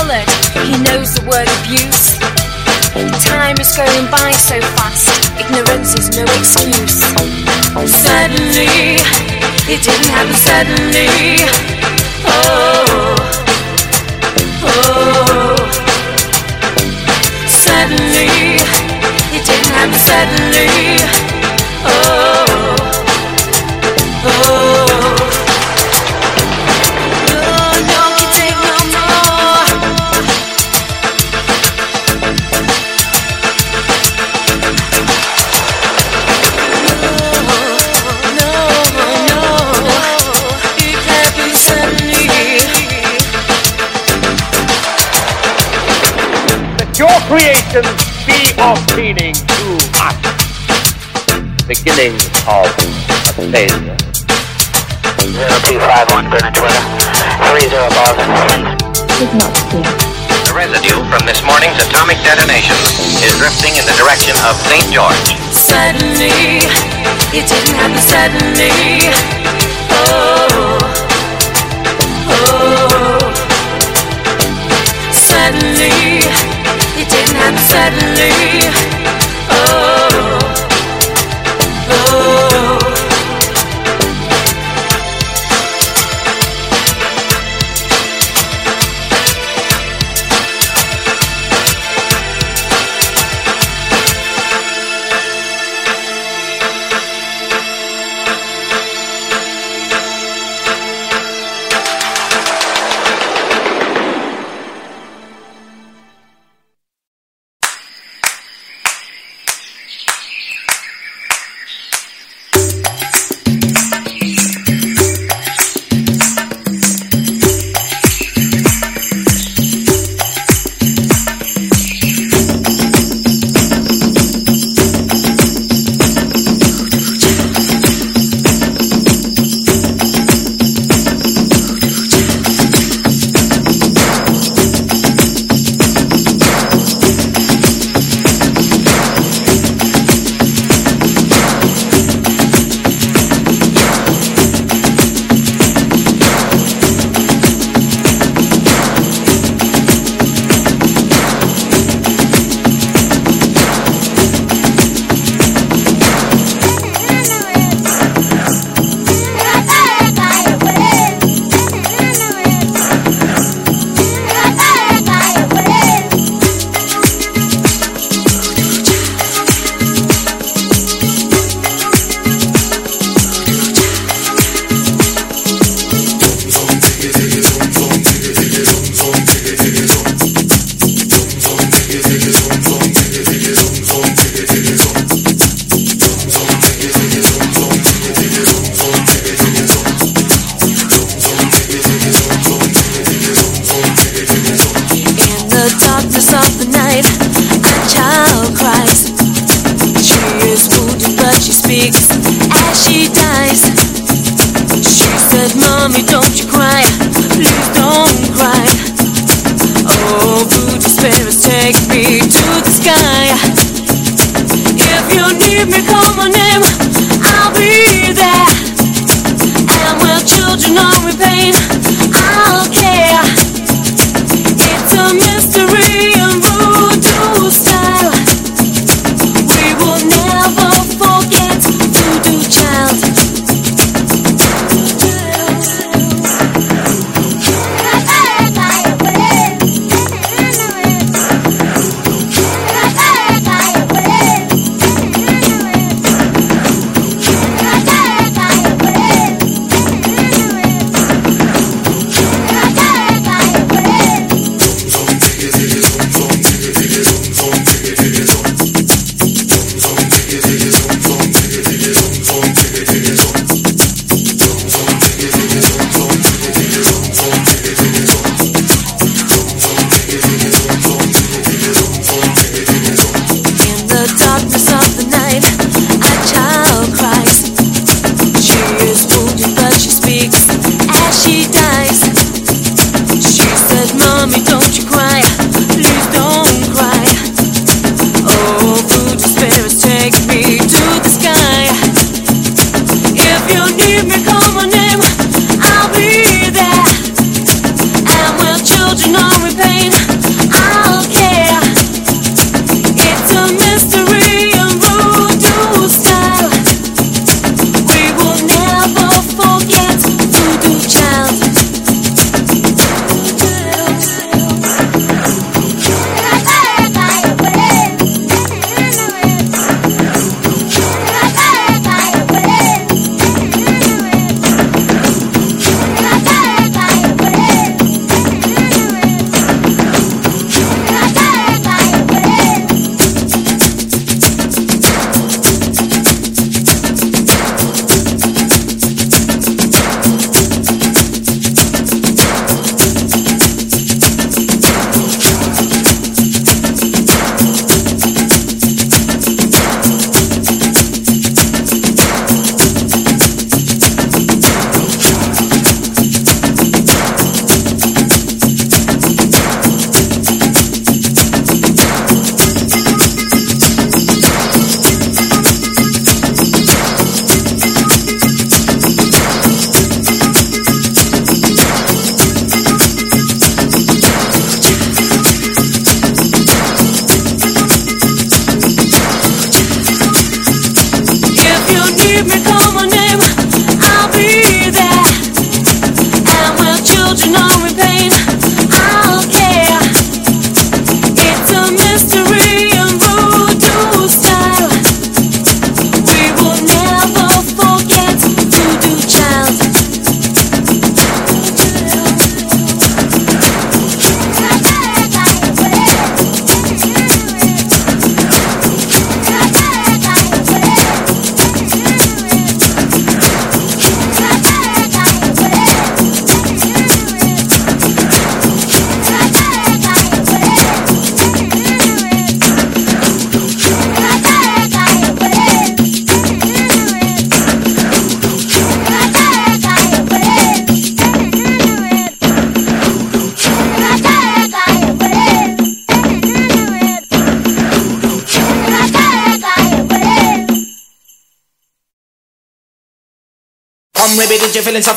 wallet, he knows the word abuse. Time is going by so fast, ignorance is no excuse. Suddenly, it didn't happen suddenly. Oh, oh. Suddenly, it didn't happen suddenly. Oh, oh. Christians be of meaning to us. Beginning of a failure. 0251 Venezuela, 30 Boston. Did not see. The residue from this morning's atomic detonation is drifting in the direction of St. George. Suddenly, it didn't happen suddenly. Oh, oh. Suddenly suddenly. Oh, oh.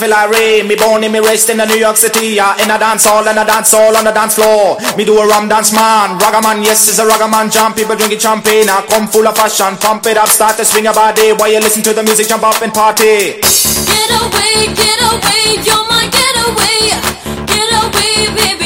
Feel? Me born in me raised in the New York City, yeah, in a dance hall and a dance hall on the dance floor. Me do a rum dance man, ragaman, yes, is a ragaman jump. People drinking champagne, I come full of fashion, pump it up, start to swing your body while you listen to the music, jump up and party. Get away, get away, you're my getaway. feeling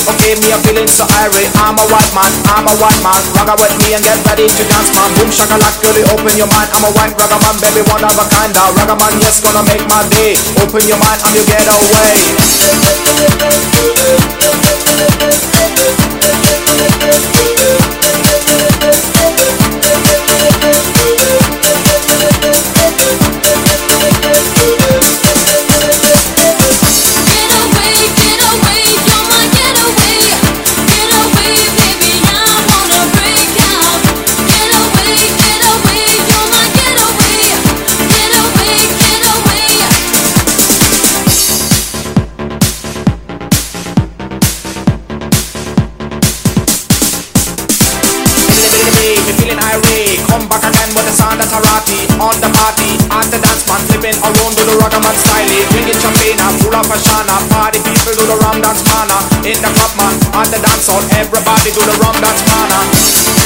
okay, me a feeling so irate. I'm a white man, I'm a white man. Ragga with me and get ready to dance, man. Boom shakalak, girlie, open your mind. I'm a white ragga man, baby, one of a kind. A ragga man, yes, gonna make my day. Open your mind, I'm your getaway. me style. Drinking champagne, full of ashana. Party people do the rum dance mana. In the club man, at the dance hall, everybody do the rum dance mana.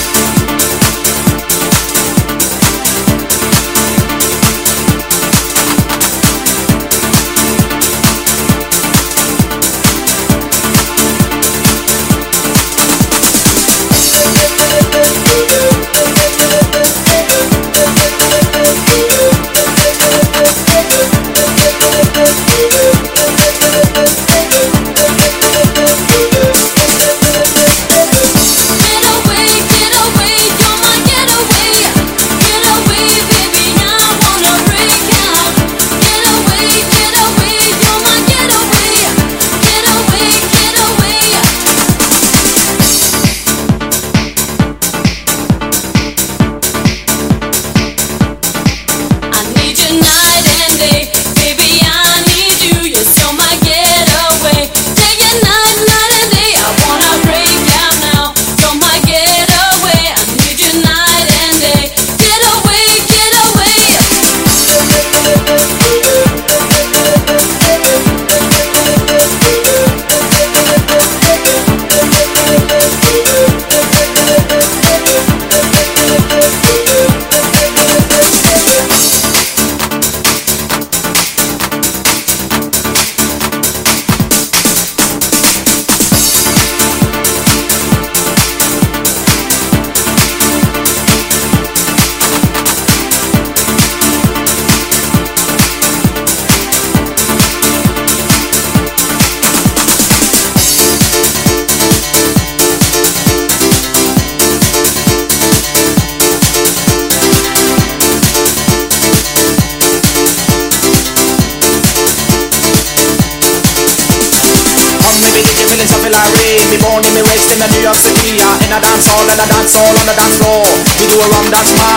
We do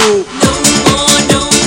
No more, no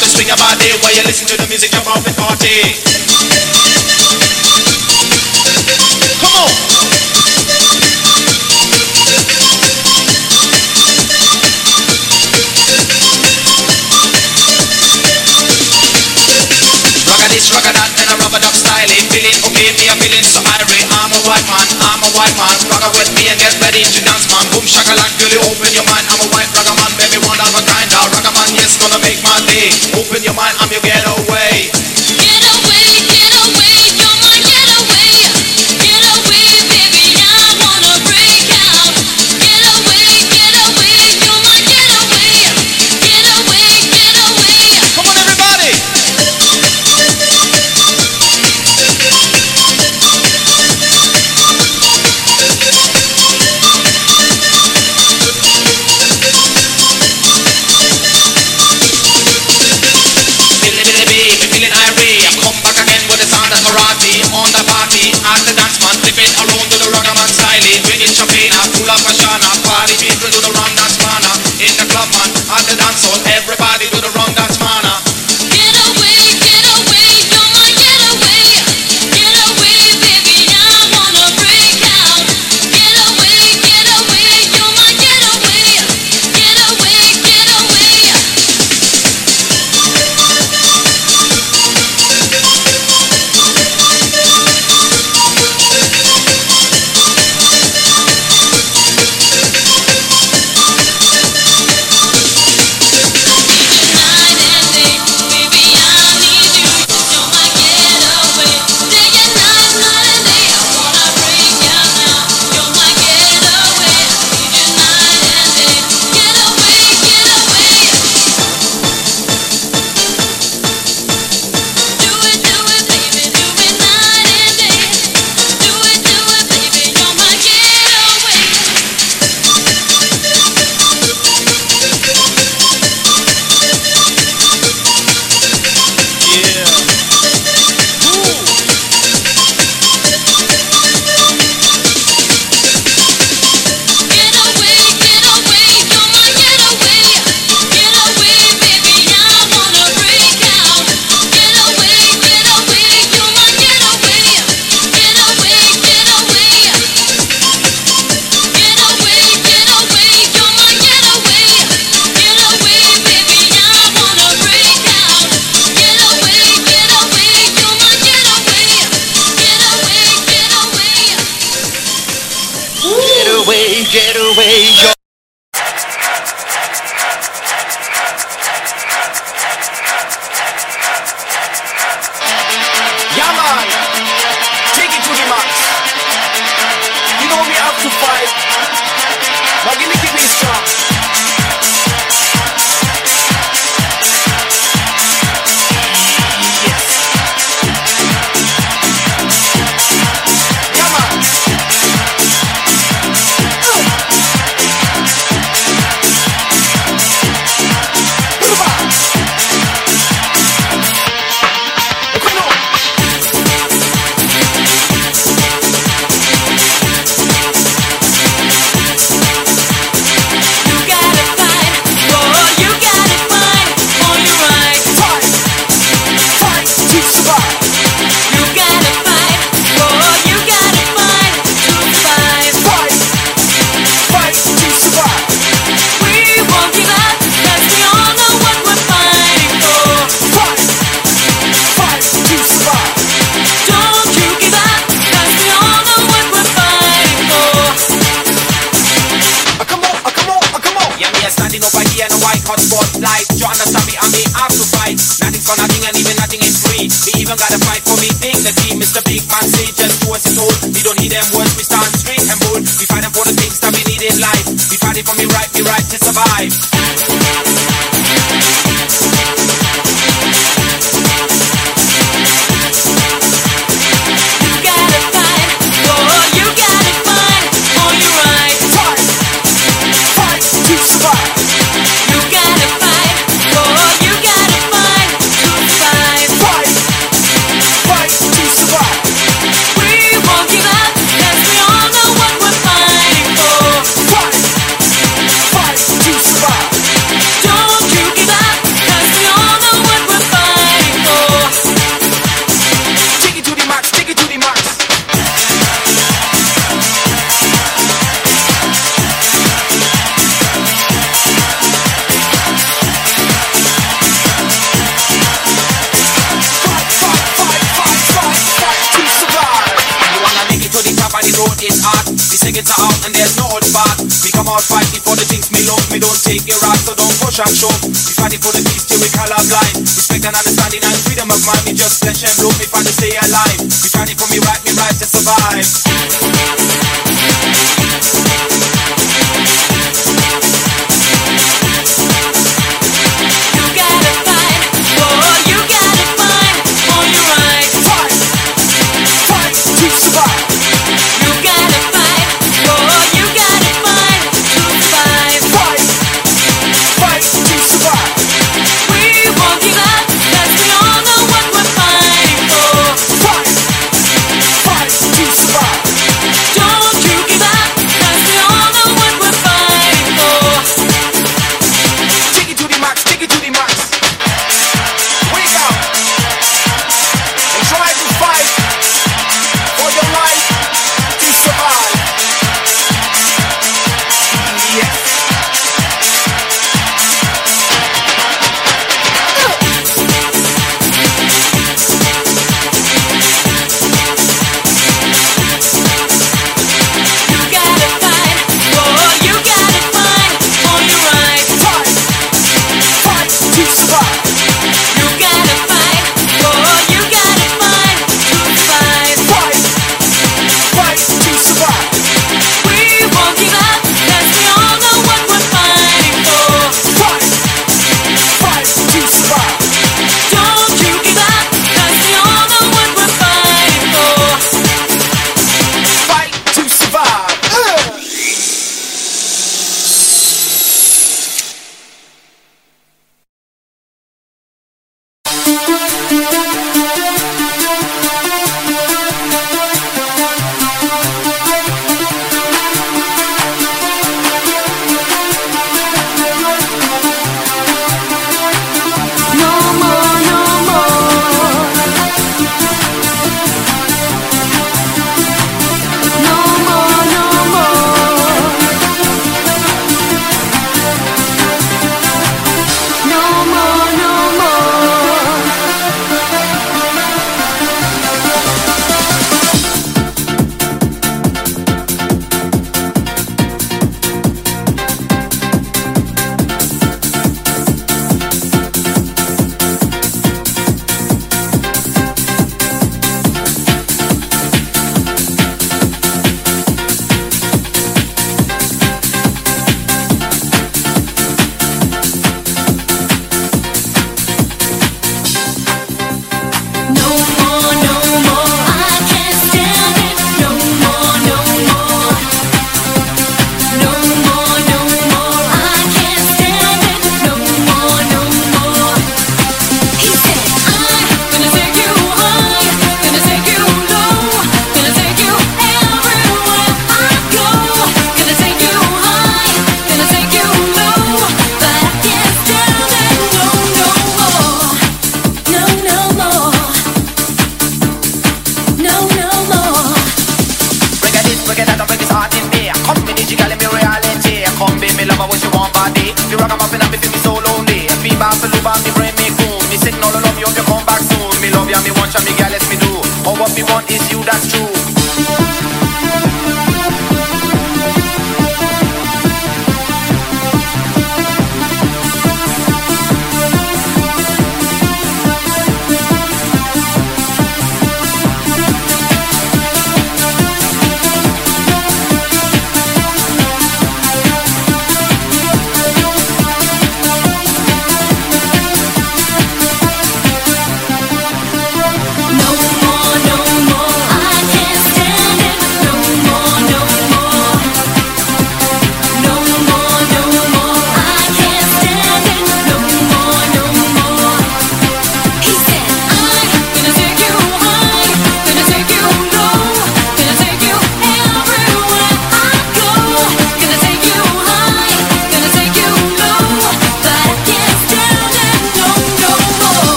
to swing your body while you listen to the music of the party. Come on. Rock this, rock that, and a rub-a-dub style. Feeling okay, me a feeling so irate. I'm a white man, I'm a white man. Rock with and get ready to dance, man. Boom shakalak girl, you open your mind. I'm a white ragaman, baby, one of a kind. Now ragaman, yes, gonna make my day. Open your mind, I'm your getaway. We show. For the peace till we colorblind. Respect and understanding and freedom of mind. We just flesh and blood if fighting to stay alive. We fighting for me right, me right to survive.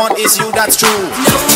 Want is you, that's true. No